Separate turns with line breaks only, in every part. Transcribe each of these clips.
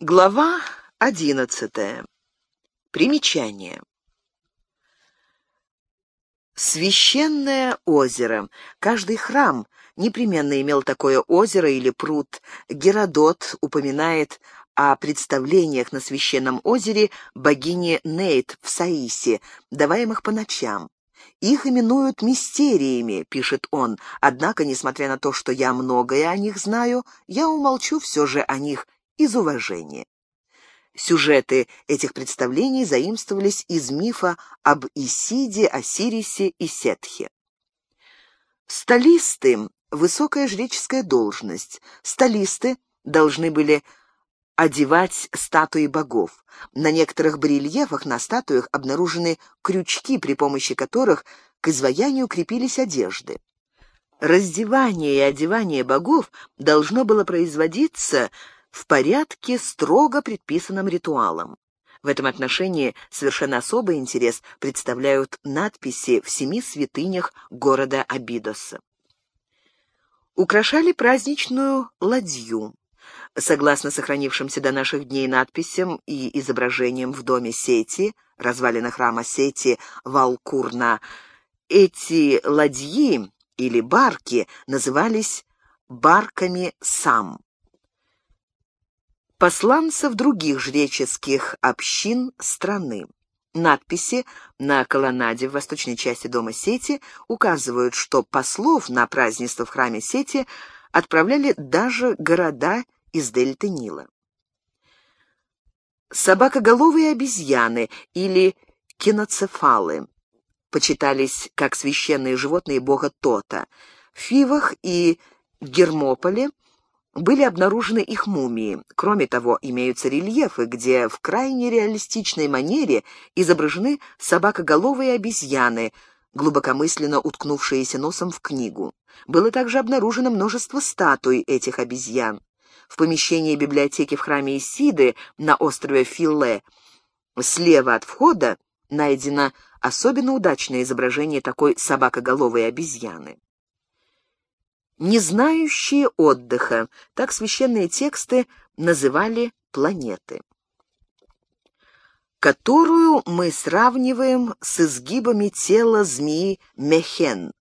Глава одиннадцатая. Примечание. Священное озеро. Каждый храм непременно имел такое озеро или пруд. Геродот упоминает о представлениях на священном озере богини Нейт в Саисе, даваемых по ночам. «Их именуют мистериями», — пишет он, «однако, несмотря на то, что я многое о них знаю, я умолчу все же о них из уважения». Сюжеты этих представлений заимствовались из мифа об Исиде, Осирисе и Сетхе. Столисты — высокая жреческая должность. Столисты должны были одевать статуи богов. На некоторых барельефах на статуях обнаружены крючки, при помощи которых к изваянию крепились одежды. Раздевание и одевание богов должно было производиться в порядке, строго предписанным ритуалом. В этом отношении совершенно особый интерес представляют надписи в семи святынях города Абидоса. Украшали праздничную ладью. Согласно сохранившимся до наших дней надписям и изображениям в доме Сети, развалина храма Сети Валкурна, эти ладьи или барки назывались барками сам посланцев других жреческих общин страны. Надписи на колоннаде в восточной части дома Сети указывают, что послов на празднество в храме Сети отправляли даже города из дельты Нила. Собакоголовые обезьяны или киноцефалы почитались как священные животные бога Тота. В Фивах и Гермополе были обнаружены их мумии. Кроме того, имеются рельефы, где в крайне реалистичной манере изображены собакоголовые обезьяны, глубокомысленно уткнувшиеся носом в книгу. Было также обнаружено множество статуй этих обезьян. В помещении библиотеки в храме Исиды на острове Филле слева от входа найдено особенно удачное изображение такой собакоголовой обезьяны. Не знающие отдыха, так священные тексты называли планеты, которую мы сравниваем с изгибами тела змеи Мехен.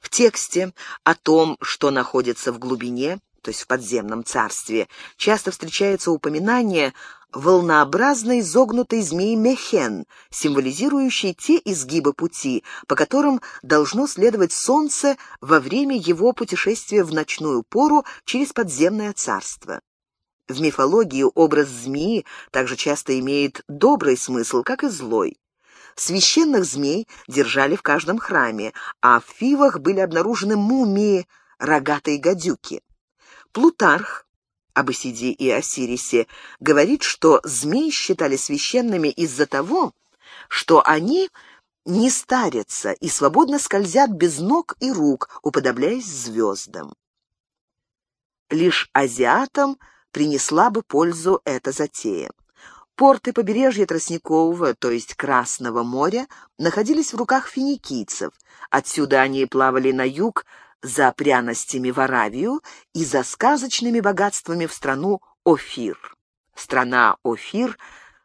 В тексте о том, что находится в глубине, то есть в подземном царстве, часто встречается упоминание волнообразной изогнутой змеи Мехен, символизирующей те изгибы пути, по которым должно следовать солнце во время его путешествия в ночную пору через подземное царство. В мифологии образ змеи также часто имеет добрый смысл, как и злой. Священных змей держали в каждом храме, а в Фивах были обнаружены мумии, рогатые гадюки. Плутарх об Исиде и Осирисе, говорит, что змей считали священными из-за того, что они не старятся и свободно скользят без ног и рук, уподобляясь звездам. Лишь азиатам принесла бы пользу эта затея. Порты побережья Тростникового, то есть Красного моря, находились в руках финикийцев. Отсюда они плавали на юг за пряностями в Аравию и за сказочными богатствами в страну Офир. Страна Офир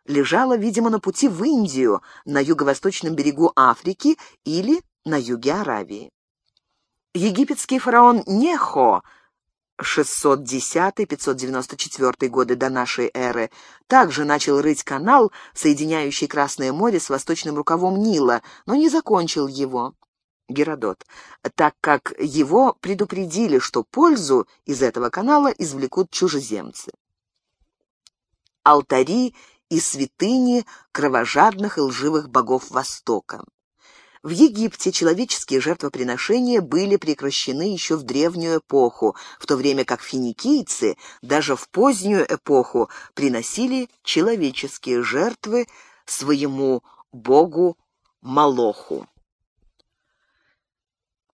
лежала, видимо, на пути в Индию, на юго-восточном берегу Африки или на юге Аравии. Египетский фараон Нехо 610-594 годы до нашей эры, также начал рыть канал, соединяющий Красное море с восточным рукавом Нила, но не закончил его. Геродот, так как его предупредили, что пользу из этого канала извлекут чужеземцы. Алтари и святыни кровожадных и лживых богов Востока. В Египте человеческие жертвоприношения были прекращены еще в древнюю эпоху, в то время как финикийцы даже в позднюю эпоху приносили человеческие жертвы своему богу Малоху.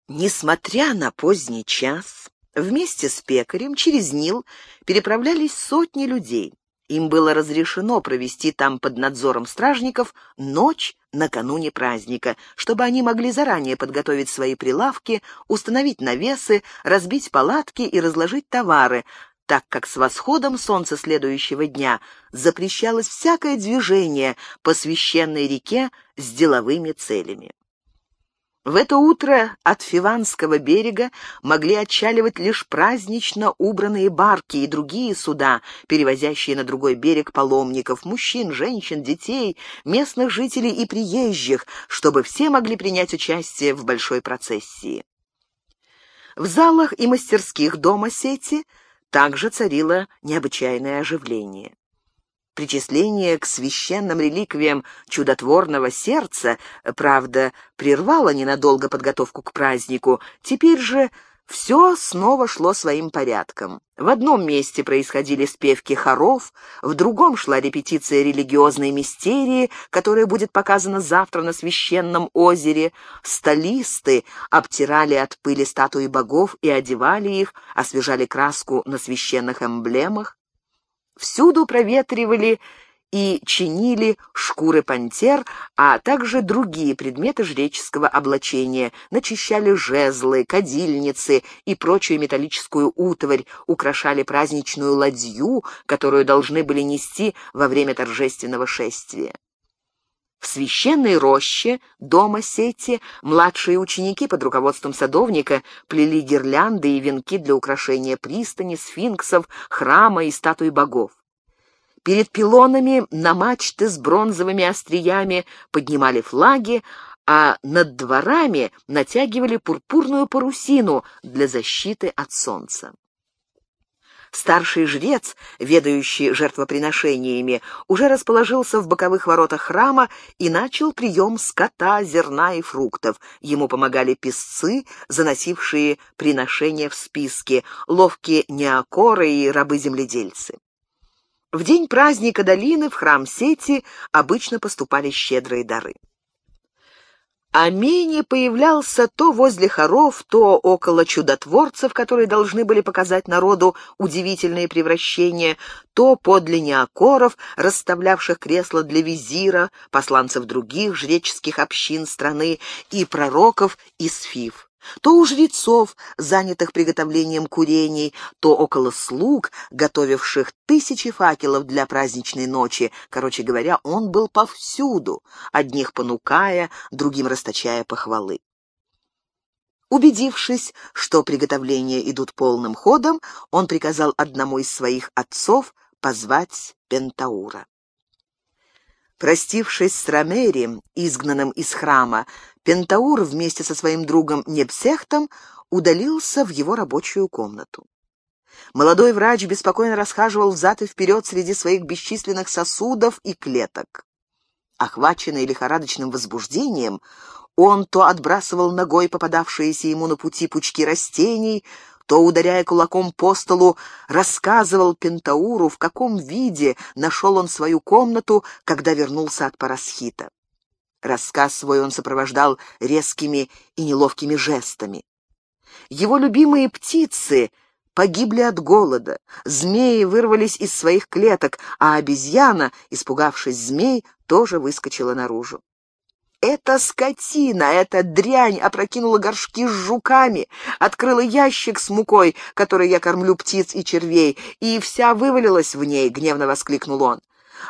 Несмотря на поздний час, вместе с пекарем через Нил переправлялись сотни людей. Им было разрешено провести там под надзором стражников ночь накануне праздника, чтобы они могли заранее подготовить свои прилавки, установить навесы, разбить палатки и разложить товары, так как с восходом солнца следующего дня запрещалось всякое движение по священной реке с деловыми целями. В это утро от Фиванского берега могли отчаливать лишь празднично убранные барки и другие суда, перевозящие на другой берег паломников, мужчин, женщин, детей, местных жителей и приезжих, чтобы все могли принять участие в большой процессии. В залах и мастерских дома сети также царило необычайное оживление. Причисление к священным реликвиям чудотворного сердца, правда, прервало ненадолго подготовку к празднику. Теперь же все снова шло своим порядком. В одном месте происходили спевки хоров, в другом шла репетиция религиозной мистерии, которая будет показана завтра на священном озере. Столисты обтирали от пыли статуи богов и одевали их, освежали краску на священных эмблемах. Всюду проветривали и чинили шкуры пантер, а также другие предметы жреческого облачения, начищали жезлы, кадильницы и прочую металлическую утварь, украшали праздничную ладью, которую должны были нести во время торжественного шествия. В священной роще дома сети младшие ученики под руководством садовника плели гирлянды и венки для украшения пристани, сфинксов, храма и статуй богов. Перед пилонами на мачты с бронзовыми остриями поднимали флаги, а над дворами натягивали пурпурную парусину для защиты от солнца. Старший жрец, ведающий жертвоприношениями, уже расположился в боковых воротах храма и начал прием скота, зерна и фруктов. Ему помогали песцы, заносившие приношения в списке, ловкие неокоры и рабы-земледельцы. В день праздника долины в храм Сети обычно поступали щедрые дары. Амини появлялся то возле хоров, то около чудотворцев, которые должны были показать народу удивительные превращения, то подле неокоров, расставлявших кресла для визира, посланцев других жреческих общин страны и пророков из Фив то у жрецов, занятых приготовлением курений, то около слуг, готовивших тысячи факелов для праздничной ночи. Короче говоря, он был повсюду, одних понукая, другим расточая похвалы. Убедившись, что приготовления идут полным ходом, он приказал одному из своих отцов позвать Пентаура. Простившись с Ромери, изгнанным из храма, Пентаур вместе со своим другом Непсехтом удалился в его рабочую комнату. Молодой врач беспокойно расхаживал взад и вперед среди своих бесчисленных сосудов и клеток. Охваченный лихорадочным возбуждением, он то отбрасывал ногой попадавшиеся ему на пути пучки растений, то, ударяя кулаком по столу, рассказывал Пентауру, в каком виде нашел он свою комнату, когда вернулся от Парасхита. Рассказ свой он сопровождал резкими и неловкими жестами. Его любимые птицы погибли от голода, змеи вырвались из своих клеток, а обезьяна, испугавшись змей, тоже выскочила наружу. Эта скотина, эта дрянь опрокинула горшки с жуками, открыла ящик с мукой, которой я кормлю птиц и червей, и вся вывалилась в ней, — гневно воскликнул он.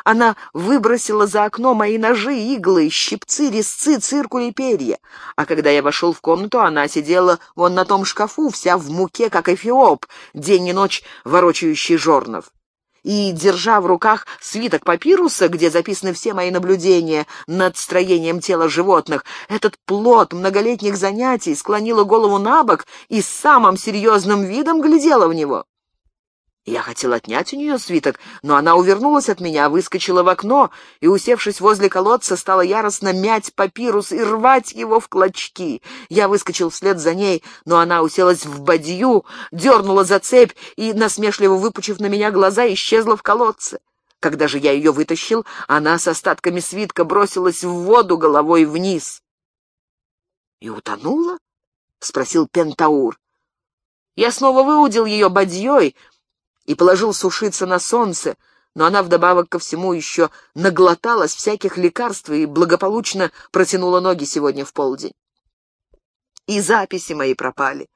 Она выбросила за окно мои ножи, иглы, щипцы, резцы, циркули перья. А когда я вошел в комнату, она сидела вон на том шкафу, вся в муке, как эфиоп, день и ночь ворочающий жорнов и, держа в руках свиток папируса, где записаны все мои наблюдения над строением тела животных, этот плод многолетних занятий склонила голову на бок и с самым серьезным видом глядела в него. Я хотел отнять у нее свиток, но она увернулась от меня, выскочила в окно и, усевшись возле колодца, стала яростно мять папирус и рвать его в клочки. Я выскочил вслед за ней, но она уселась в бадью, дернула за цепь и, насмешливо выпучив на меня глаза, исчезла в колодце. Когда же я ее вытащил, она с остатками свитка бросилась в воду головой вниз. — И утонула? — спросил Пентаур. Я снова выудил ее бадьей, и положил сушиться на солнце, но она вдобавок ко всему еще наглоталась всяких лекарств и благополучно протянула ноги сегодня в полдень. И записи мои пропали.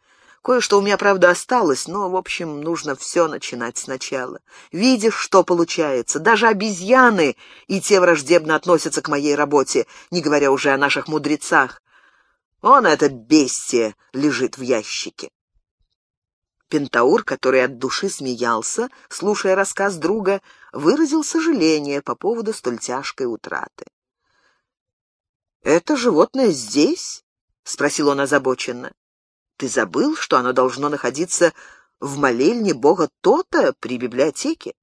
Кое-что у меня, правда, осталось, но, в общем, нужно все начинать сначала. Видишь, что получается? Даже обезьяны и те враждебно относятся к моей работе, не говоря уже о наших мудрецах. Он, это бестие, лежит в ящике. Пентаур, который от души смеялся, слушая рассказ друга, выразил сожаление по поводу столь тяжкой утраты. «Это животное здесь?» — спросил он озабоченно. «Ты забыл, что оно должно находиться в молельне бога Тота при библиотеке?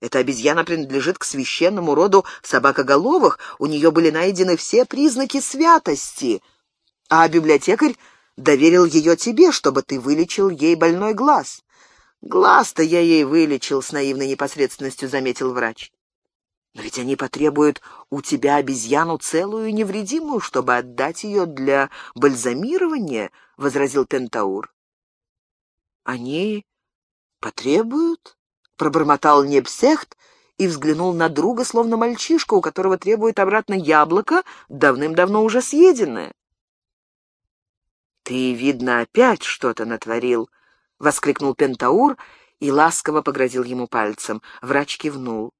Эта обезьяна принадлежит к священному роду собакоголовых, у нее были найдены все признаки святости, а библиотекарь доверил ее тебе, чтобы ты вылечил ей больной глаз. Глаз-то я ей вылечил, с наивной непосредственностью заметил врач. Но ведь они потребуют у тебя обезьяну целую и невредимую, чтобы отдать ее для бальзамирования, — возразил Пентаур. Они потребуют? — пробормотал Непсехт и взглянул на друга, словно мальчишка, у которого требует обратно яблоко, давным-давно уже съеденное. «Ты, видно, опять что-то натворил!» — воскликнул Пентаур и ласково погрозил ему пальцем. Врач кивнул.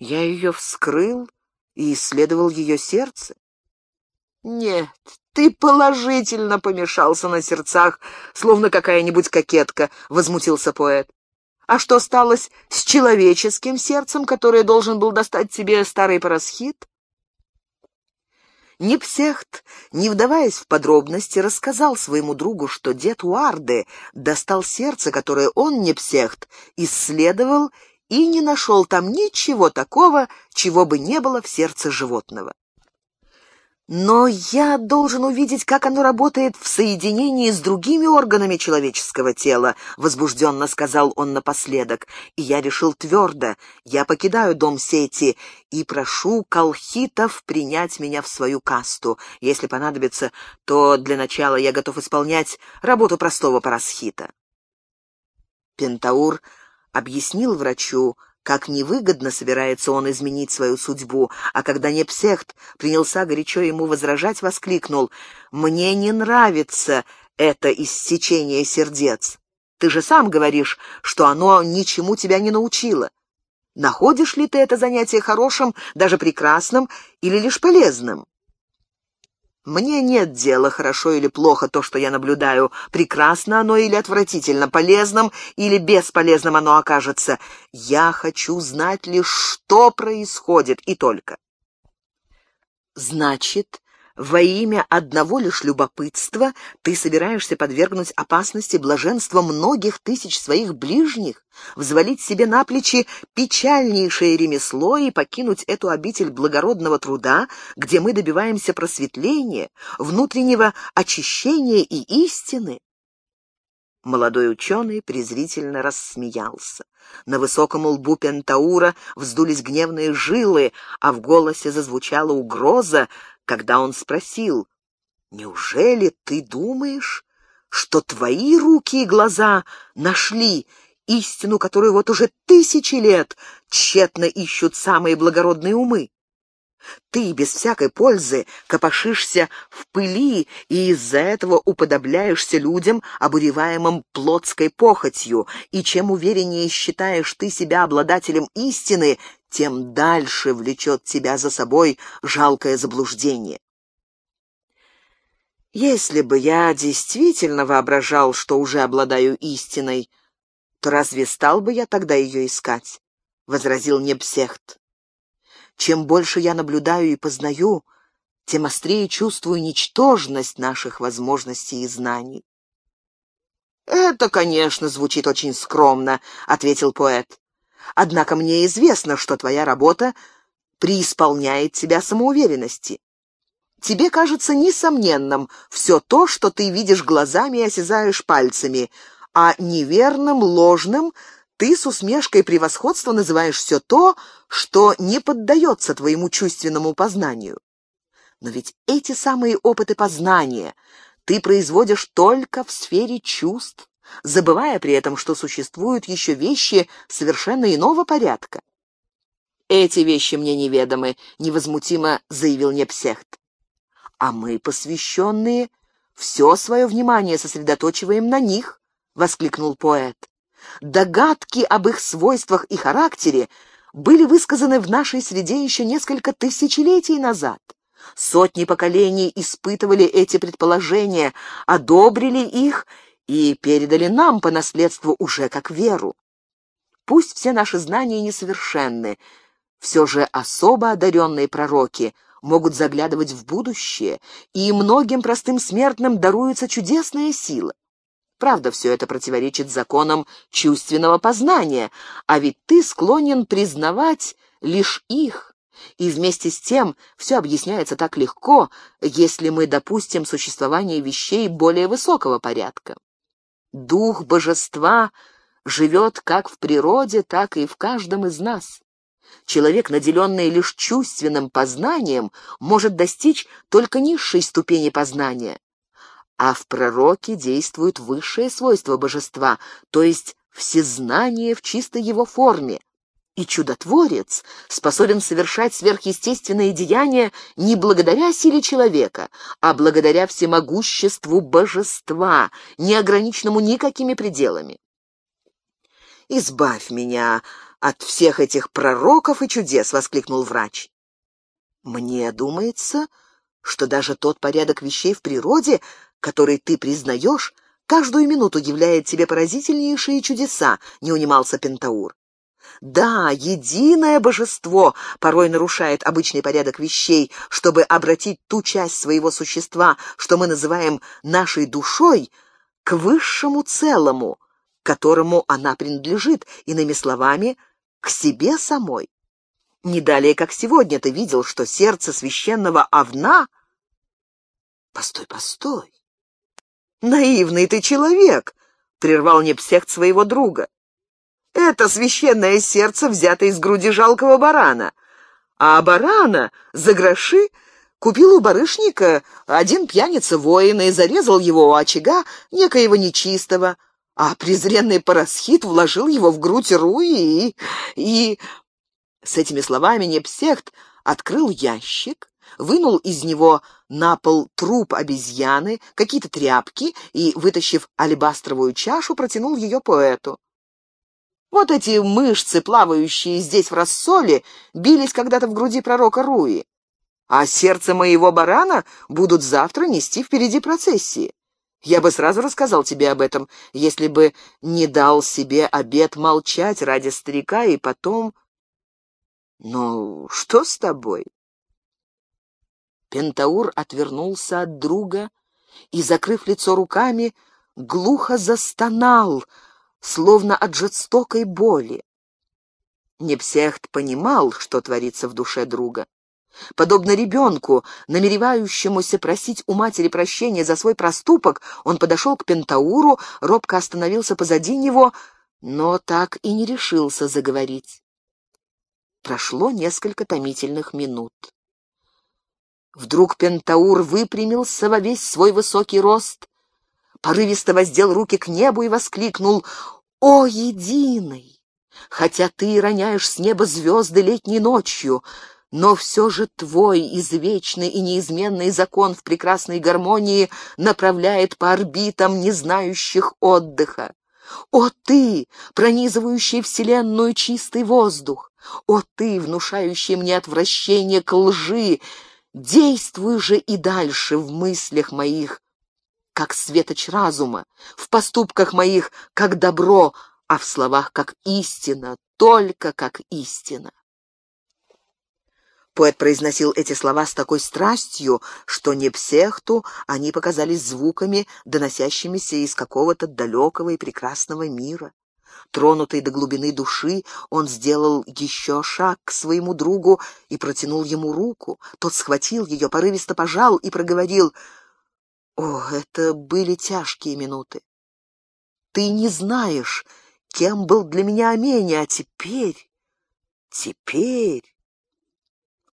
«Я ее вскрыл и исследовал ее сердце». «Нет, ты положительно помешался на сердцах, словно какая-нибудь кокетка», — возмутился поэт. «А что сталось с человеческим сердцем, которое должен был достать тебе старый парасхит?» Непсехт, не вдаваясь в подробности, рассказал своему другу, что дед Уарде достал сердце, которое он, Непсехт, исследовал и не нашел там ничего такого, чего бы не было в сердце животного. Но я должен увидеть, как оно работает в соединении с другими органами человеческого тела, возбужденно сказал он напоследок. И я решил твердо, я покидаю дом сети и прошу колхитов принять меня в свою касту. Если понадобится, то для начала я готов исполнять работу простого парасхита. Пентаур объяснил врачу, как невыгодно собирается он изменить свою судьбу, а когда Непсехт принялся горячо ему возражать, воскликнул «Мне не нравится это иссечение сердец. Ты же сам говоришь, что оно ничему тебя не научило. Находишь ли ты это занятие хорошим, даже прекрасным или лишь полезным?» Мне нет дела, хорошо или плохо то, что я наблюдаю, прекрасно оно или отвратительно, полезным или бесполезным оно окажется. Я хочу знать лишь, что происходит, и только. Значит, во имя одного лишь любопытства ты собираешься подвергнуть опасности блаженства многих тысяч своих ближних, взвалить себе на плечи печальнейшее ремесло и покинуть эту обитель благородного труда, где мы добиваемся просветления, внутреннего очищения и истины? Молодой ученый презрительно рассмеялся. На высоком лбу Пентаура вздулись гневные жилы, а в голосе зазвучала угроза, когда он спросил, «Неужели ты думаешь, что твои руки и глаза нашли истину, которую вот уже тысячи лет тщетно ищут самые благородные умы? Ты без всякой пользы копошишься в пыли и из-за этого уподобляешься людям, обуреваемым плотской похотью, и чем увереннее считаешь ты себя обладателем истины, тем дальше влечет тебя за собой жалкое заблуждение. Если бы я действительно воображал, что уже обладаю истиной, то разве стал бы я тогда ее искать? — возразил Непсехт. Чем больше я наблюдаю и познаю, тем острее чувствую ничтожность наших возможностей и знаний. «Это, конечно, звучит очень скромно», — ответил поэт. Однако мне известно, что твоя работа преисполняет тебя самоуверенности. Тебе кажется несомненным все то, что ты видишь глазами и осязаешь пальцами, а неверным, ложным ты с усмешкой превосходства называешь все то, что не поддается твоему чувственному познанию. Но ведь эти самые опыты познания ты производишь только в сфере чувств, забывая при этом, что существуют еще вещи совершенно иного порядка. «Эти вещи мне неведомы», — невозмутимо заявил Непсехт. «А мы, посвященные, все свое внимание сосредоточиваем на них», — воскликнул поэт. «Догадки об их свойствах и характере были высказаны в нашей среде еще несколько тысячелетий назад. Сотни поколений испытывали эти предположения, одобрили их и передали нам по наследству уже как веру. Пусть все наши знания несовершенны, все же особо одаренные пророки могут заглядывать в будущее, и многим простым смертным даруется чудесная сила. Правда, все это противоречит законам чувственного познания, а ведь ты склонен признавать лишь их. И вместе с тем все объясняется так легко, если мы допустим существование вещей более высокого порядка. Дух божества живет как в природе, так и в каждом из нас. Человек, наделенный лишь чувственным познанием, может достичь только низшей ступени познания а в пророке действует высшее свойство божества, то есть всезнание в чистой его форме. И чудотворец способен совершать сверхъестественные деяния не благодаря силе человека, а благодаря всемогуществу божества, не ограниченному никакими пределами. «Избавь меня от всех этих пророков и чудес!» — воскликнул врач. «Мне думается, что даже тот порядок вещей в природе, который ты признаешь, каждую минуту являет тебе поразительнейшие чудеса», — не унимался Пентаур. Да, единое божество порой нарушает обычный порядок вещей, чтобы обратить ту часть своего существа, что мы называем нашей душой, к высшему целому, которому она принадлежит, иными словами, к себе самой. Не далее, как сегодня, ты видел, что сердце священного овна... Постой, постой. «Наивный ты человек!» — прервал Непсехт своего друга. «Это священное сердце взято из груди жалкого барана, а барана за гроши купил у барышника один пьяница-воин и зарезал его у очага некоего нечистого, а презренный парасхит вложил его в грудь Руи и... и...» С этими словами Непсехт открыл ящик, вынул из него на пол труп обезьяны, какие-то тряпки и, вытащив алебастровую чашу, протянул ее поэту. Вот эти мышцы, плавающие здесь в рассоле, бились когда-то в груди пророка Руи, а сердце моего барана будут завтра нести впереди процессии. Я бы сразу рассказал тебе об этом, если бы не дал себе обет молчать ради старика и потом... Ну, что с тобой? Пентаур отвернулся от друга и, закрыв лицо руками, глухо застонал, словно от жестокой боли. Непсехт понимал, что творится в душе друга. Подобно ребенку, намеревающемуся просить у матери прощения за свой проступок, он подошел к Пентауру, робко остановился позади него, но так и не решился заговорить. Прошло несколько томительных минут. Вдруг Пентаур выпрямился во весь свой высокий рост, порывисто воздел руки к небу и воскликнул «О, единый! Хотя ты роняешь с неба звезды летней ночью, но все же твой извечный и неизменный закон в прекрасной гармонии направляет по орбитам, не знающих отдыха. О ты, пронизывающий вселенную чистый воздух! О ты, внушающий мне отвращение к лжи, Действуй же и дальше в мыслях моих, как светоч разума, в поступках моих, как добро, а в словах, как истина, только как истина. Поэт произносил эти слова с такой страстью, что не псехту они показались звуками, доносящимися из какого-то далекого и прекрасного мира. Тронутый до глубины души, он сделал еще шаг к своему другу и протянул ему руку. Тот схватил ее, порывисто пожал и проговорил. «О, это были тяжкие минуты. Ты не знаешь, кем был для меня Амени, а теперь... Теперь...»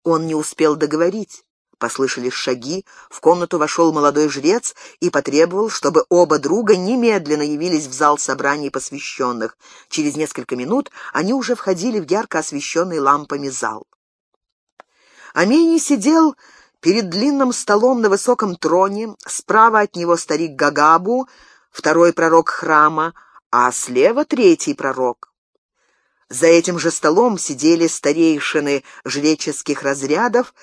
Он не успел договорить. Послышались шаги, в комнату вошел молодой жрец и потребовал, чтобы оба друга немедленно явились в зал собраний посвященных. Через несколько минут они уже входили в ярко освещенный лампами зал. Амений сидел Перед длинным столом на высоком троне, справа от него старик Гагабу, второй пророк храма, а слева третий пророк. За этим же столом сидели старейшины жреческих разрядов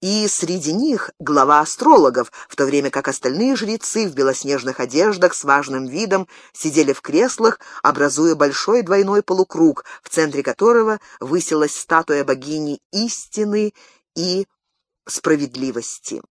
и среди них глава астрологов, в то время как остальные жрецы в белоснежных одеждах с важным видом сидели в креслах, образуя большой двойной полукруг, в центре которого высилась статуя богини истины и справедливости.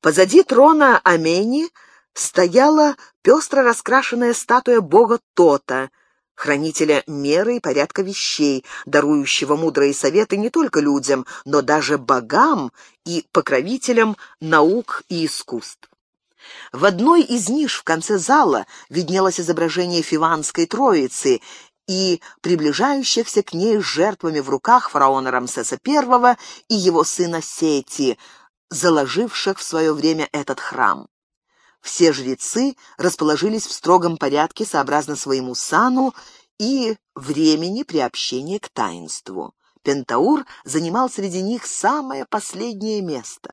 Позади трона Амени стояла пестро раскрашенная статуя бога Тота, хранителя меры и порядка вещей, дарующего мудрые советы не только людям, но даже богам и покровителям наук и искусств. В одной из ниш в конце зала виднелось изображение Фиванской Троицы и приближающихся к ней жертвами в руках фараона Рамсеса I и его сына Сети, заложивших в свое время этот храм. Все жрецы расположились в строгом порядке сообразно своему сану и времени приобщения к таинству. Пентаур занимал среди них самое последнее место.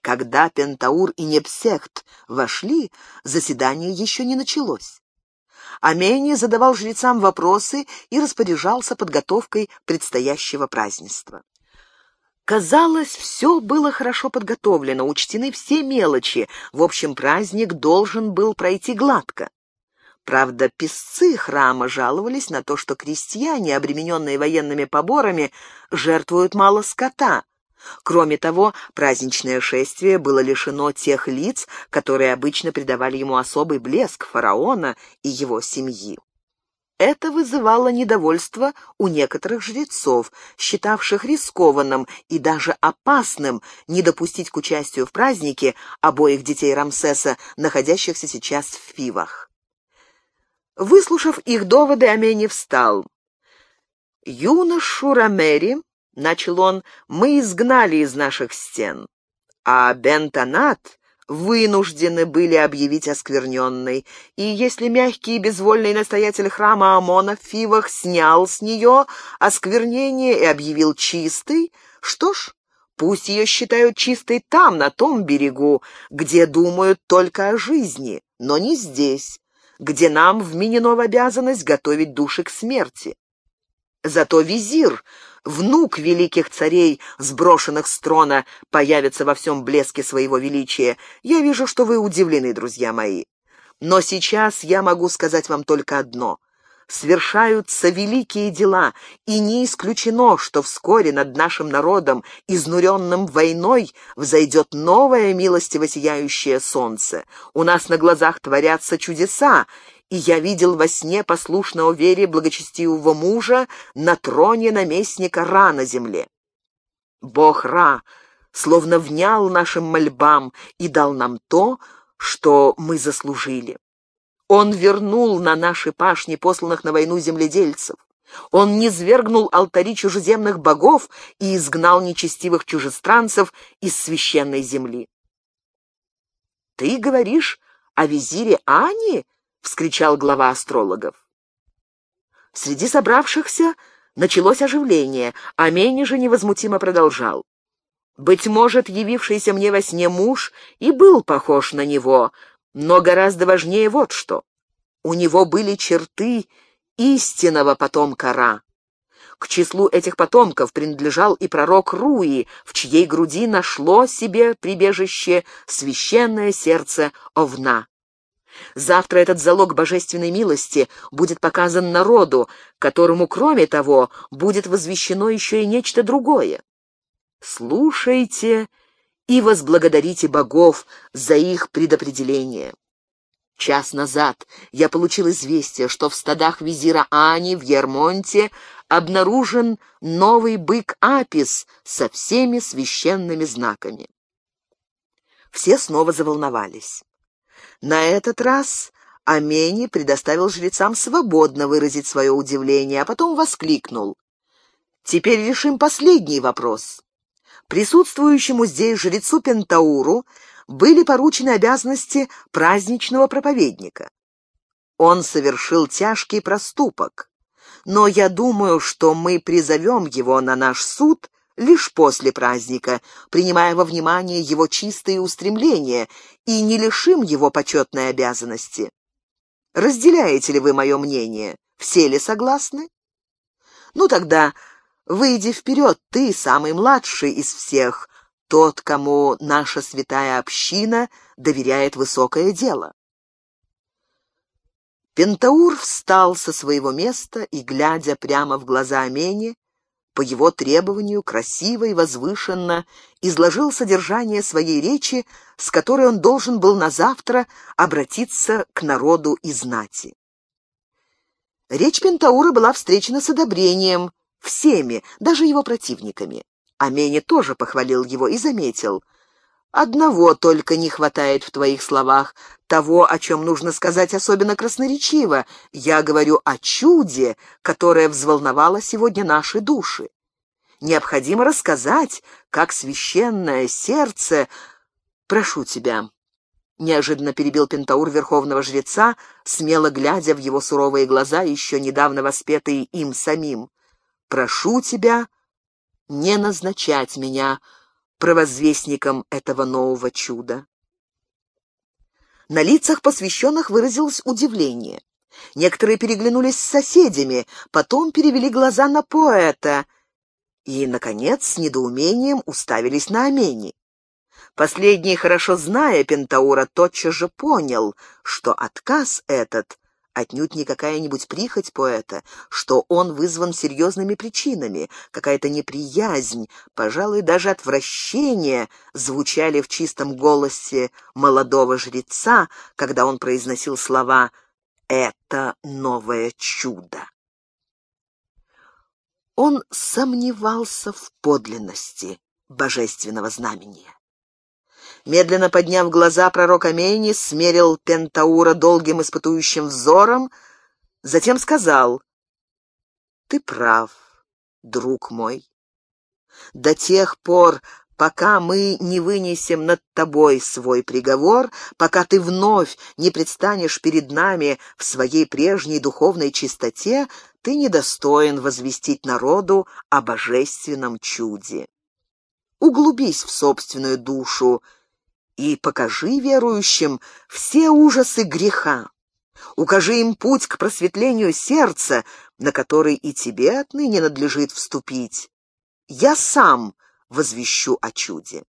Когда Пентаур и Непсехт вошли, заседание еще не началось. Амени задавал жрецам вопросы и распоряжался подготовкой предстоящего празднества. Казалось, все было хорошо подготовлено, учтены все мелочи. В общем, праздник должен был пройти гладко. Правда, песцы храма жаловались на то, что крестьяне, обремененные военными поборами, жертвуют мало скота. Кроме того, праздничное шествие было лишено тех лиц, которые обычно придавали ему особый блеск фараона и его семьи. Это вызывало недовольство у некоторых жрецов, считавших рискованным и даже опасным не допустить к участию в празднике обоих детей Рамсеса, находящихся сейчас в Фивах. Выслушав их доводы, Амени встал. «Юношу Рамери, — начал он, — мы изгнали из наших стен, а Бентонат вынуждены были объявить оскверненной, и если мягкий и безвольный настоятель храма Амона в Фивах снял с нее осквернение и объявил чистой, что ж, пусть ее считают чистой там, на том берегу, где думают только о жизни, но не здесь, где нам вменено в обязанность готовить души к смерти. Зато визир внук великих царей, сброшенных с трона, появится во всем блеске своего величия. Я вижу, что вы удивлены, друзья мои. Но сейчас я могу сказать вам только одно. Свершаются великие дела, и не исключено, что вскоре над нашим народом, изнуренным войной, взойдет новое милостиво сияющее солнце. У нас на глазах творятся чудеса, и я видел во сне послушного вере благочестивого мужа на троне наместника Ра на земле. Бог Ра словно внял нашим мольбам и дал нам то, что мы заслужили. Он вернул на наши пашни посланных на войну земледельцев. Он низвергнул алтари чужеземных богов и изгнал нечестивых чужестранцев из священной земли. «Ты говоришь о визире Ани?» Вскричал глава астрологов. Среди собравшихся началось оживление, а Мени же невозмутимо продолжал. Быть может, явившийся мне во сне муж и был похож на него, но гораздо важнее вот что. У него были черты истинного потомка Ра. К числу этих потомков принадлежал и пророк Руи, в чьей груди нашло себе прибежище священное сердце Овна. Завтра этот залог божественной милости будет показан народу, которому, кроме того, будет возвещено еще и нечто другое. Слушайте и возблагодарите богов за их предопределение. Час назад я получил известие, что в стадах визира Ани в Ермонте обнаружен новый бык Апис со всеми священными знаками. Все снова заволновались. На этот раз Амени предоставил жрецам свободно выразить свое удивление, а потом воскликнул. «Теперь решим последний вопрос. Присутствующему здесь жрецу Пентауру были поручены обязанности праздничного проповедника. Он совершил тяжкий проступок, но я думаю, что мы призовем его на наш суд лишь после праздника, принимая во внимание его чистые устремления, и не лишим его почетной обязанности. Разделяете ли вы мое мнение? Все ли согласны? Ну тогда выйди вперед, ты самый младший из всех, тот, кому наша святая община доверяет высокое дело. Пентаур встал со своего места и, глядя прямо в глаза Амени, по его требованию красиво и возвышенно изложил содержание своей речи, с которой он должен был на завтра обратиться к народу и знати. Речь Пентаура была встречена с одобрением всеми, даже его противниками. Амени тоже похвалил его и заметил. «Одного только не хватает в твоих словах, того, о чем нужно сказать особенно красноречиво. Я говорю о чуде, которое взволновало сегодня наши души. Необходимо рассказать, как священное сердце... Прошу тебя, Неожиданно перебил Пентаур верховного жреца, смело глядя в его суровые глаза, еще недавно воспетые им самим. «Прошу тебя не назначать меня провозвестником этого нового чуда». На лицах посвященных выразилось удивление. Некоторые переглянулись с соседями, потом перевели глаза на поэта и, наконец, с недоумением уставились на Амени. Последний, хорошо зная Пентаура, тотчас же понял, что отказ этот отнюдь не какая-нибудь прихоть поэта, что он вызван серьезными причинами, какая-то неприязнь, пожалуй, даже отвращение звучали в чистом голосе молодого жреца, когда он произносил слова «это новое чудо». Он сомневался в подлинности божественного знамения. Медленно подняв глаза, пророк Амейни смерил Пентаура долгим испытующим взором, затем сказал, «Ты прав, друг мой. До тех пор, пока мы не вынесем над тобой свой приговор, пока ты вновь не предстанешь перед нами в своей прежней духовной чистоте, ты недостоин возвестить народу о божественном чуде. Углубись в собственную душу и покажи верующим все ужасы греха. Укажи им путь к просветлению сердца, на который и тебе отныне надлежит вступить. Я сам возвещу о чуде.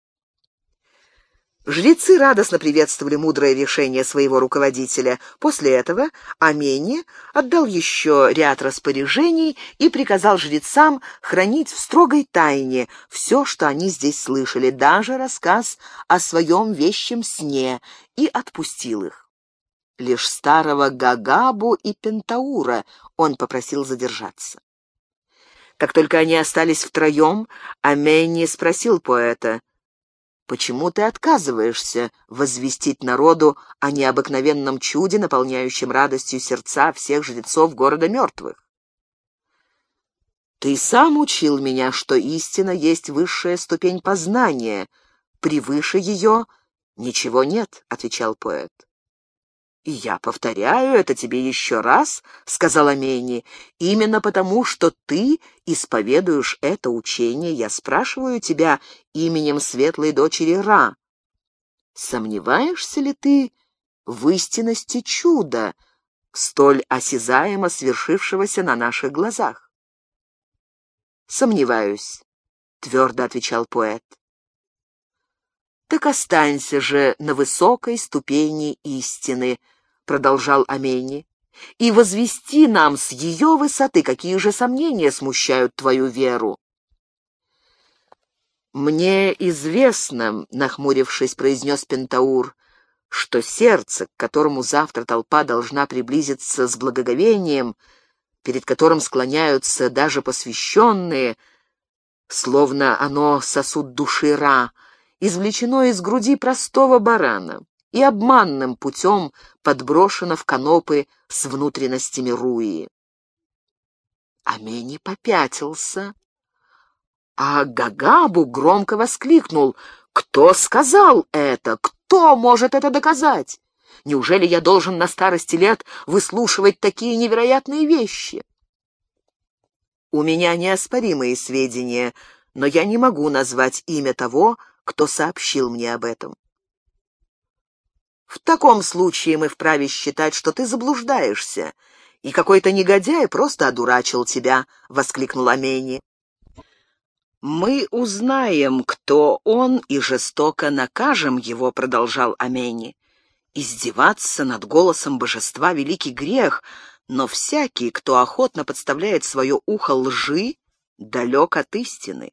Жрецы радостно приветствовали мудрое решение своего руководителя. После этого Амени отдал еще ряд распоряжений и приказал жрецам хранить в строгой тайне все, что они здесь слышали, даже рассказ о своем вещем сне, и отпустил их. Лишь старого Гагабу и Пентаура он попросил задержаться. Как только они остались втроем, Амени спросил поэта — Почему ты отказываешься возвестить народу о необыкновенном чуде, наполняющем радостью сердца всех жрецов города мертвых? Ты сам учил меня, что истина есть высшая ступень познания. Превыше ее ничего нет, — отвечал поэт. «И я повторяю это тебе еще раз», — сказала Мейни, — «именно потому, что ты исповедуешь это учение, я спрашиваю тебя именем светлой дочери Ра. Сомневаешься ли ты в истинности чуда, столь осязаемо свершившегося на наших глазах?» «Сомневаюсь», — твердо отвечал поэт. «Так останься же на высокой ступени истины», — продолжал Амени, — «и возвести нам с ее высоты, какие же сомнения смущают твою веру». «Мне известно», — нахмурившись, произнес Пентаур, — «что сердце, к которому завтра толпа должна приблизиться с благоговением, перед которым склоняются даже посвященные, словно оно сосуд души Ра, извлечено из груди простого барана и обманным путем подброшено в канопы с внутренностями Руи. Амени попятился, а Гагабу громко воскликнул. «Кто сказал это? Кто может это доказать? Неужели я должен на старости лет выслушивать такие невероятные вещи?» «У меня неоспоримые сведения, но я не могу назвать имя того, кто сообщил мне об этом. В таком случае мы вправе считать, что ты заблуждаешься, и какой-то негодяй просто одурачил тебя, — воскликнул Амени. «Мы узнаем, кто он, и жестоко накажем его», — продолжал Амени. «Издеваться над голосом божества — великий грех, но всякий, кто охотно подставляет свое ухо лжи, далек от истины.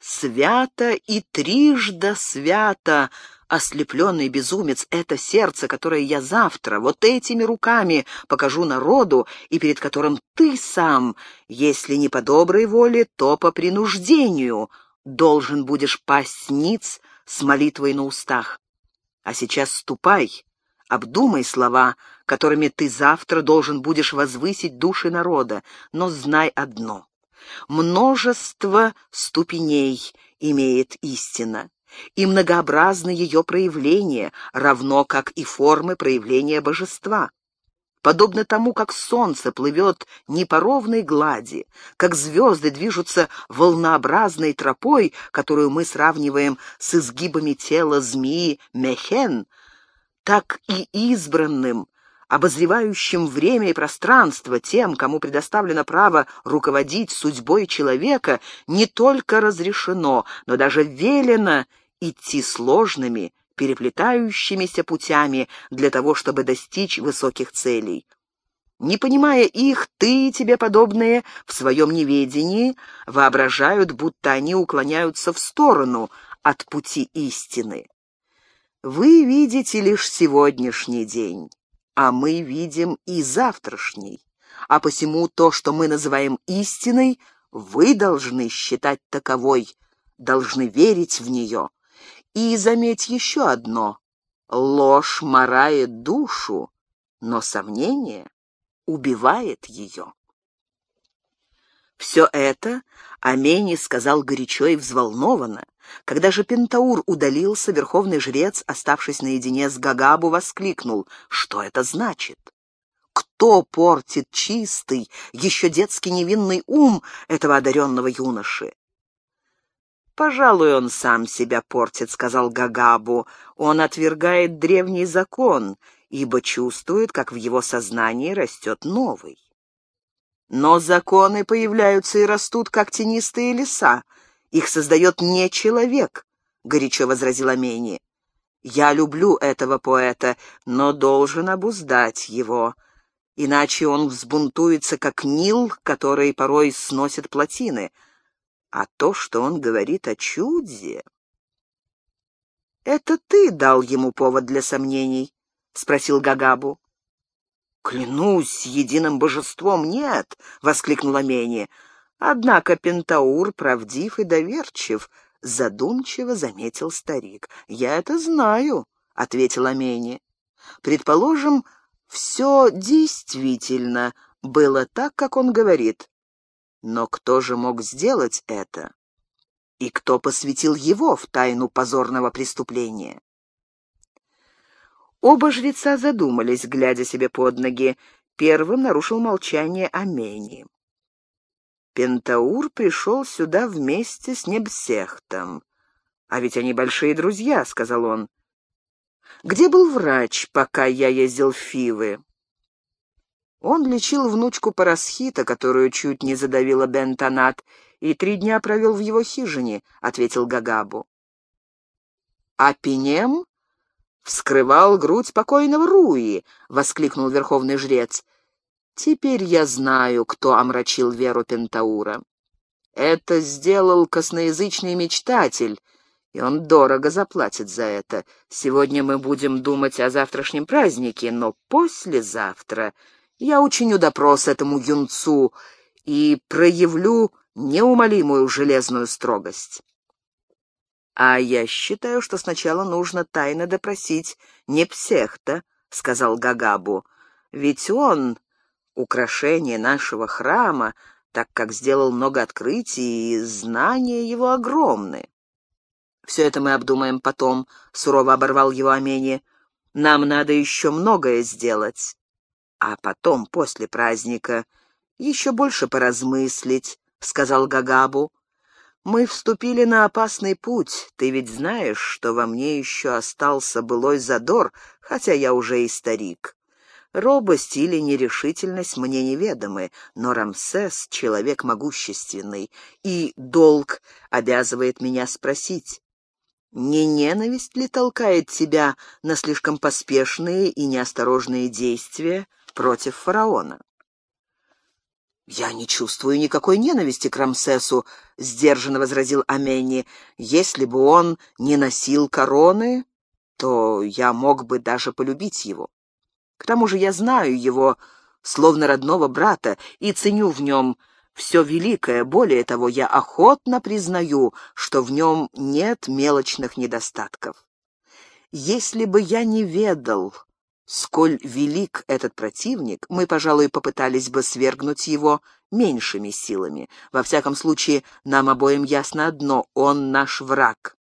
Свято и трижды свято ослепленный безумец, это сердце, которое я завтра вот этими руками покажу народу и перед которым ты сам, если не по доброй воле, то по принуждению, должен будешь пасть ниц с молитвой на устах. А сейчас ступай, обдумай слова, которыми ты завтра должен будешь возвысить души народа, но знай одно — множество ступеней имеет истина и многообразны ее проявления, равно как и формы проявления божества. Подобно тому, как солнце плывет не по ровной глади, как звезды движутся волнообразной тропой, которую мы сравниваем с изгибами тела змеи Мехен, так и избранным, обозревающим время и пространство, тем, кому предоставлено право руководить судьбой человека, не только разрешено, но даже велено идти сложными, переплетающимися путями для того, чтобы достичь высоких целей. Не понимая их, ты и тебе подобные в своем неведении воображают, будто они уклоняются в сторону от пути истины. Вы видите лишь сегодняшний день, а мы видим и завтрашний. А посему то, что мы называем истиной, вы должны считать таковой, должны верить в нее. И заметь еще одно. Ложь марает душу, но сомнение убивает ее. Все это Амени сказал горячо и взволнованно. Когда же Пентаур удалился, верховный жрец, оставшись наедине с Гагабу, воскликнул, что это значит. Кто портит чистый, еще детский невинный ум этого одаренного юноши? «Пожалуй, он сам себя портит», — сказал Гагабу. «Он отвергает древний закон, ибо чувствует, как в его сознании растет новый». «Но законы появляются и растут, как тенистые леса. Их создает не человек», — горячо возразила Мени. «Я люблю этого поэта, но должен обуздать его» иначе он взбунтуется, как Нил, который порой сносит плотины. А то, что он говорит о чуде... «Это ты дал ему повод для сомнений?» — спросил Гагабу. «Клянусь единым божеством, нет!» — воскликнула Мени. «Однако Пентаур правдив и доверчив», — задумчиво заметил старик. «Я это знаю», — ответила Мени. «Предположим, все действительно было так, как он говорит. Но кто же мог сделать это? И кто посвятил его в тайну позорного преступления? Оба жреца задумались, глядя себе под ноги. Первым нарушил молчание Амени. Пентаур пришел сюда вместе с Небсехтом. «А ведь они большие друзья», — сказал он. «Где был врач, пока я ездил в Фивы?» Он лечил внучку Парасхита, которую чуть не задавила Бентонат, и три дня провел в его хижине, — ответил Гагабу. А Пинем вскрывал грудь покойного Руи, — воскликнул верховный жрец. Теперь я знаю, кто омрачил веру Пентаура. Это сделал косноязычный мечтатель, и он дорого заплатит за это. Сегодня мы будем думать о завтрашнем празднике, но послезавтра я учиню допрос этому юнцу и проявлю неумолимую железную строгость. А я считаю, что сначала нужно тайно допросить не Псехта, — сказал Гагабу, — ведь он — украшение нашего храма, так как сделал много открытий, и знания его огромны. Все это мы обдумаем потом, — сурово оборвал его Амени. Нам надо еще многое сделать а потом, после праздника, еще больше поразмыслить, — сказал Гагабу. Мы вступили на опасный путь. Ты ведь знаешь, что во мне еще остался былой задор, хотя я уже и старик. Робость или нерешительность мне неведомы, но Рамсес — человек могущественный, и долг обязывает меня спросить, не ненависть ли толкает тебя на слишком поспешные и неосторожные действия против фараона? «Я не чувствую никакой ненависти к Рамсесу», — сдержанно возразил Амени. «Если бы он не носил короны, то я мог бы даже полюбить его. К тому же я знаю его, словно родного брата, и ценю в нем все великое. Более того, я охотно признаю, что в нем нет мелочных недостатков. Если бы я не ведал Сколь велик этот противник, мы, пожалуй, попытались бы свергнуть его меньшими силами. Во всяком случае, нам обоим ясно одно — он наш враг.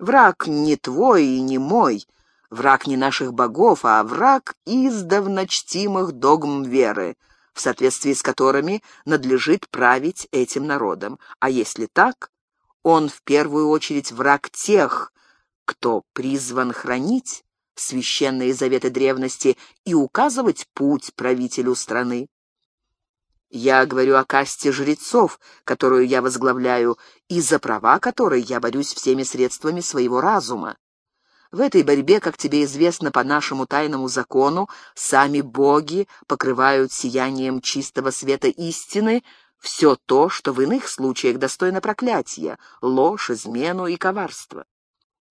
Враг не твой и не мой, враг не наших богов, а враг издавна чтимых догм веры, в соответствии с которыми надлежит править этим народом. А если так, он в первую очередь враг тех, кто призван хранить священные заветы древности и указывать путь правителю страны. Я говорю о касте жрецов, которую я возглавляю, и за права которой я борюсь всеми средствами своего разума. В этой борьбе, как тебе известно по нашему тайному закону, сами боги покрывают сиянием чистого света истины все то, что в иных случаях достойно проклятия — ложь, измену и коварство.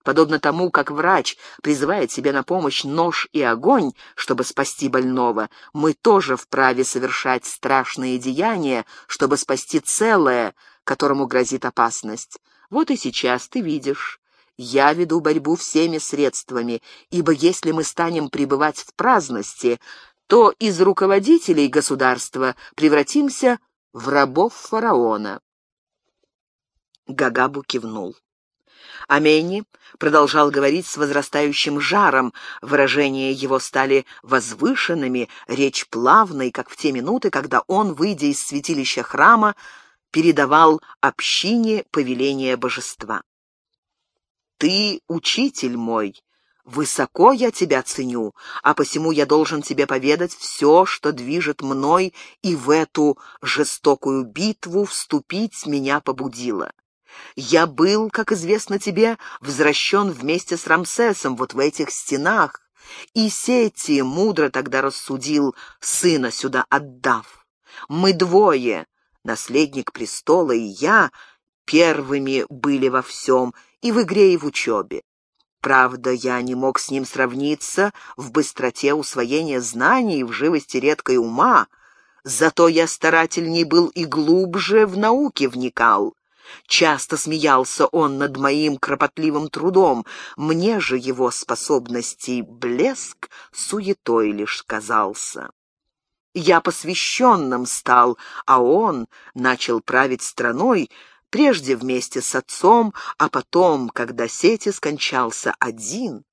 Подобно тому, как врач призывает себе на помощь нож и огонь, чтобы спасти больного, мы тоже вправе совершать страшные деяния, чтобы спасти целое, которому грозит опасность. Вот и сейчас ты видишь. Я веду борьбу всеми средствами, ибо если мы станем пребывать в праздности, то из руководителей государства превратимся в рабов фараона. Гагабу кивнул. Амени продолжал говорить с возрастающим жаром, выражения его стали возвышенными, речь плавной, как в те минуты, когда он, выйдя из святилища храма, передавал общине повеление божества. «Ты, учитель мой, высоко я тебя ценю, а посему я должен тебе поведать все, что движет мной, и в эту жестокую битву вступить меня побудило. Я был, как известно тебе, возвращен вместе с Рамсесом вот в этих стенах, и Сети мудро тогда рассудил, сына сюда отдав. Мы двое, наследник престола и я, первыми были во всем, и в игре, и в учебе. Правда, я не мог с ним сравниться в быстроте усвоения знаний и в живости редкой ума, зато я старательней был и глубже в науке вникал. Часто смеялся он над моим кропотливым трудом, мне же его способностей блеск суетой лишь казался. Я посвященным стал, а он начал править страной, прежде вместе с отцом, а потом, когда Сети скончался один,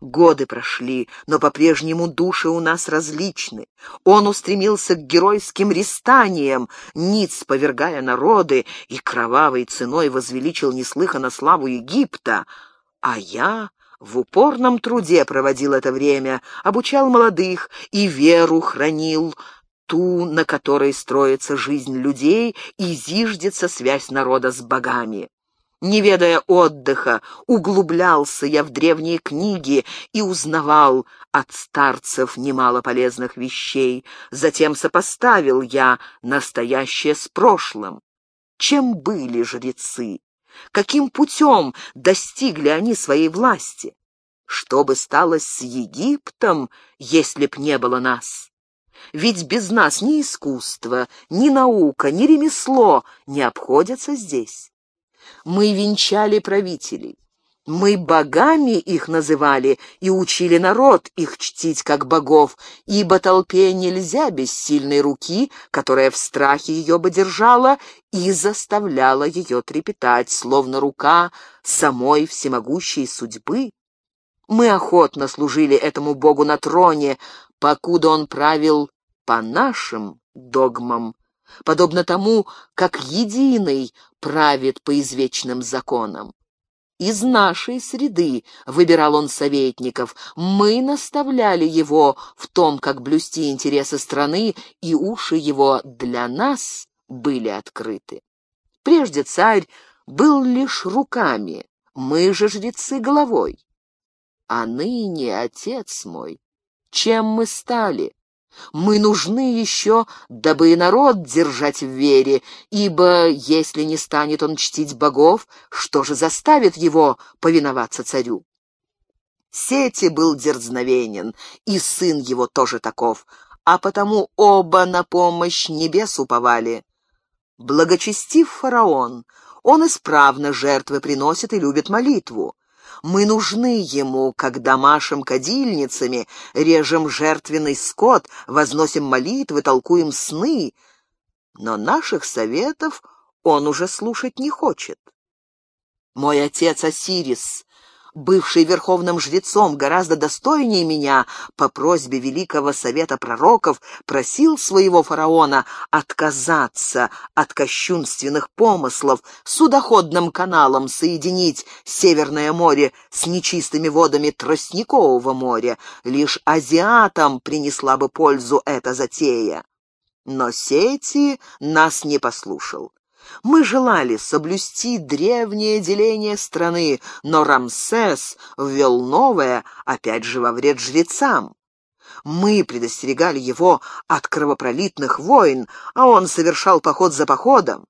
Годы прошли, но по-прежнему души у нас различны. Он устремился к геройским рестаниям, ниц повергая народы, и кровавой ценой возвеличил неслыханно славу Египта. А я в упорном труде проводил это время, обучал молодых и веру хранил, ту, на которой строится жизнь людей и зиждется связь народа с богами. Не ведая отдыха, углублялся я в древние книги и узнавал от старцев немало полезных вещей. Затем сопоставил я настоящее с прошлым. Чем были жрецы? Каким путем достигли они своей власти? Что бы стало с Египтом, если б не было нас? Ведь без нас ни искусство, ни наука, ни ремесло не обходятся здесь. Мы венчали правителей. Мы богами их называли и учили народ их чтить как богов, ибо толпе нельзя без сильной руки, которая в страхе ее бы держала и заставляла ее трепетать, словно рука самой всемогущей судьбы. Мы охотно служили этому богу на троне, покуда он правил по нашим догмам, подобно тому, как единый правит по извечным законам. Из нашей среды выбирал он советников. Мы наставляли его в том, как блюсти интересы страны, и уши его для нас были открыты. Прежде царь был лишь руками, мы же жрецы головой. А ныне, отец мой, чем мы стали? Мы нужны еще, дабы и народ держать в вере, ибо если не станет он чтить богов, что же заставит его повиноваться царю? Сети был дерзновенен, и сын его тоже таков, а потому оба на помощь небес уповали. Благочестив фараон, он исправно жертвы приносит и любит молитву. Мы нужны ему, когда машем кадильницами, режем жертвенный скот, возносим молитвы, толкуем сны. Но наших советов он уже слушать не хочет. Мой отец Осирис бывший верховным жрецом, гораздо достойнее меня, по просьбе Великого Совета Пророков просил своего фараона отказаться от кощунственных помыслов, судоходным каналом соединить Северное море с нечистыми водами Тростникового моря. Лишь азиатам принесла бы пользу эта затея. Но Сети нас не послушал. Мы желали соблюсти древнее деление страны, но Рамсес ввел новое, опять же во вред жрецам. Мы предостерегали его от кровопролитных войн, а он совершал поход за походом.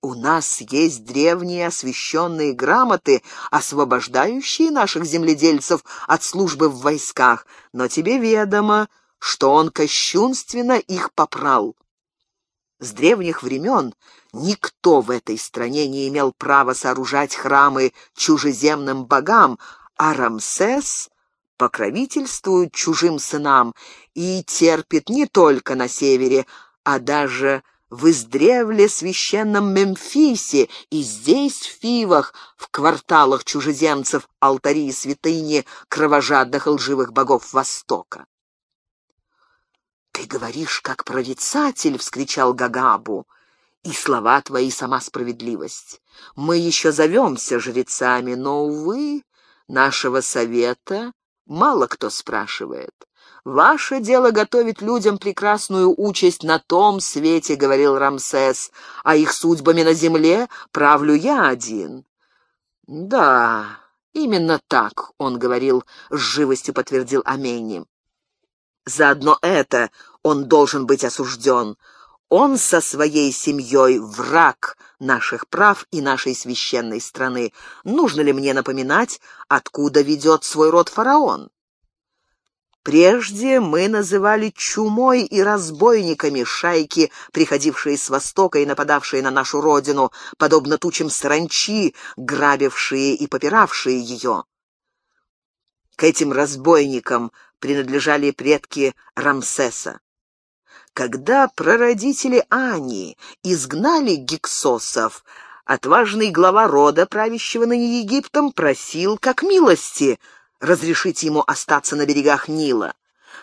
У нас есть древние освященные грамоты, освобождающие наших земледельцев от службы в войсках, но тебе ведомо, что он кощунственно их попрал. С древних времен никто в этой стране не имел права сооружать храмы чужеземным богам, а Рамсес покровительствует чужим сынам и терпит не только на севере, а даже в издревле священном Мемфисе и здесь, в Фивах, в кварталах чужеземцев, алтари и святыни кровожадных и лживых богов Востока. «Ты говоришь, как прорицатель!» — вскричал Гагабу. «И слова твои сама справедливость. Мы еще зовемся жрецами, но, увы, нашего совета мало кто спрашивает. «Ваше дело готовить людям прекрасную участь на том свете», — говорил Рамсес, «а их судьбами на земле правлю я один». «Да, именно так», — он говорил, — с живостью подтвердил Амени. Заодно это он должен быть осужден. Он со своей семьей враг наших прав и нашей священной страны. Нужно ли мне напоминать, откуда ведет свой род фараон? Прежде мы называли чумой и разбойниками шайки, приходившие с востока и нападавшие на нашу родину, подобно тучам саранчи, грабившие и попиравшие ее. К этим разбойникам принадлежали предки Рамсеса. Когда прародители Ани изгнали гиксосов, отважный глава рода, правящего ныне Египтом, просил, как милости, разрешить ему остаться на берегах Нила.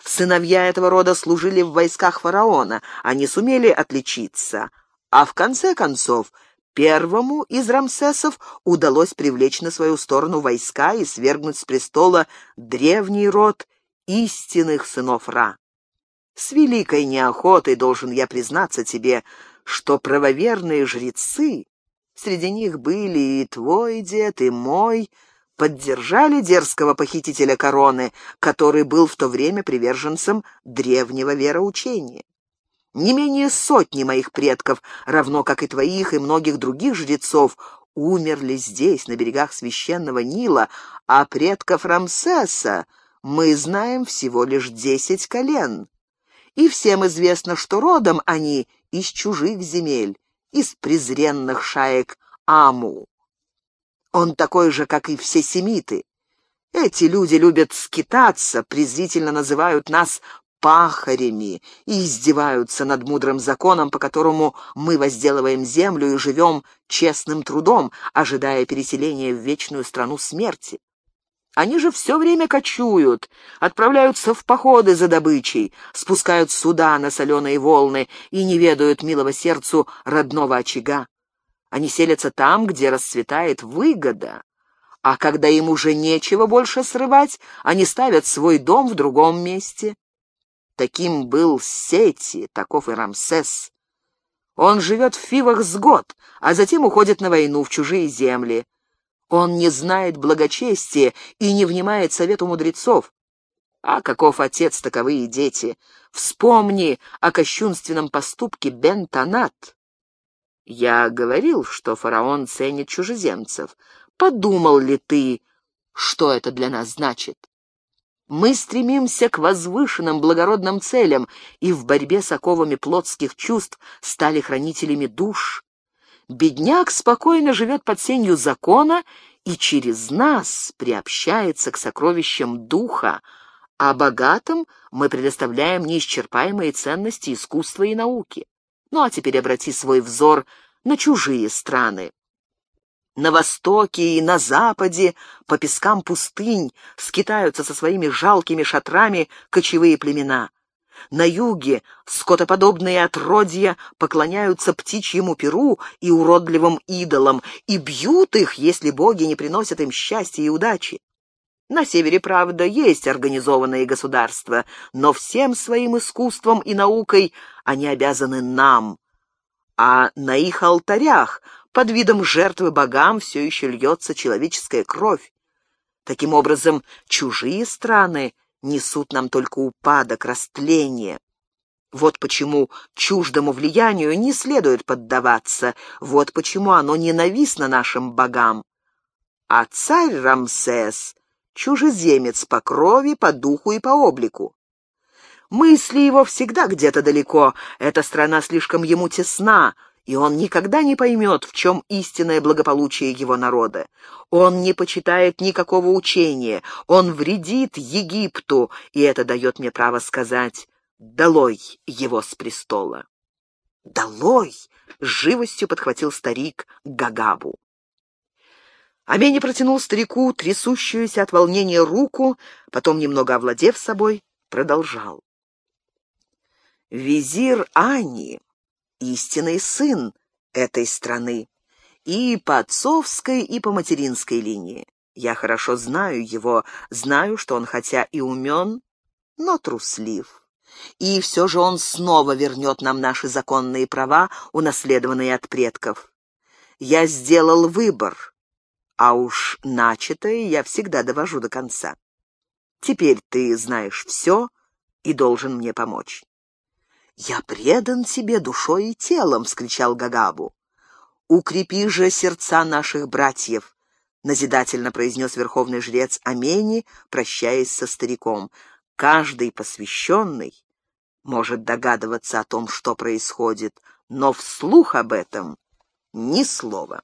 Сыновья этого рода служили в войсках фараона, они сумели отличиться, а в конце концов первому из Рамсесов удалось привлечь на свою сторону войска и свергнуть с престола древний род истинных сынов Ра. С великой неохотой должен я признаться тебе, что правоверные жрецы, среди них были и твой дед, и мой, поддержали дерзкого похитителя короны, который был в то время приверженцем древнего вероучения. Не менее сотни моих предков, равно как и твоих и многих других жрецов, умерли здесь, на берегах священного Нила, а предков Рамсеса мы знаем всего лишь десять колен и всем известно, что родом они из чужих земель, из презренных шаек Аму. Он такой же, как и все семиты. Эти люди любят скитаться, презрительно называют нас пахарями и издеваются над мудрым законом, по которому мы возделываем землю и живем честным трудом, ожидая переселения в вечную страну смерти. Они же все время кочуют, отправляются в походы за добычей, спускают суда на соленые волны и не ведают милого сердцу родного очага. Они селятся там, где расцветает выгода. А когда им уже нечего больше срывать, они ставят свой дом в другом месте. Таким был Сети, таков и Рамсес. Он живет в Фивах с год, а затем уходит на войну в чужие земли. Он не знает благочестия и не внимает совету мудрецов. А каков отец, таковы и дети. Вспомни о кощунственном поступке Бен-Танат. Я говорил, что фараон ценит чужеземцев. Подумал ли ты, что это для нас значит? Мы стремимся к возвышенным благородным целям и в борьбе с оковами плотских чувств стали хранителями душ. Бедняк спокойно живет под сенью закона и через нас приобщается к сокровищам духа, а богатым мы предоставляем неисчерпаемые ценности искусства и науки. Ну а теперь обрати свой взор на чужие страны. На востоке и на западе по пескам пустынь скитаются со своими жалкими шатрами кочевые племена. На юге скотоподобные отродья поклоняются птичьему перу и уродливым идолам и бьют их, если боги не приносят им счастья и удачи. На севере, правда, есть организованные государства, но всем своим искусством и наукой они обязаны нам. А на их алтарях под видом жертвы богам все еще льется человеческая кровь. Таким образом, чужие страны несут нам только упадок, растление. Вот почему чуждому влиянию не следует поддаваться, вот почему оно ненавистно нашим богам. А царь Рамсес — чужеземец по крови, по духу и по облику. Мысли его всегда где-то далеко, эта страна слишком ему тесна, и он никогда не поймет, в чем истинное благополучие его народа. Он не почитает никакого учения, он вредит Египту, и это дает мне право сказать «Долой его с престола». «Долой!» — с живостью подхватил старик Гагабу. Амени протянул старику трясущуюся от волнения руку, потом, немного овладев собой, продолжал. Визир Ани истинный сын этой страны, и по отцовской, и по материнской линии. Я хорошо знаю его, знаю, что он хотя и умен, но труслив. И все же он снова вернет нам наши законные права, унаследованные от предков. Я сделал выбор, а уж начатое я всегда довожу до конца. Теперь ты знаешь все и должен мне помочь. «Я предан тебе душой и телом!» — вскричал Гагабу. «Укрепи же сердца наших братьев!» — назидательно произнес верховный жрец Амени, прощаясь со стариком. «Каждый посвященный может догадываться о том, что происходит, но вслух об этом ни слова».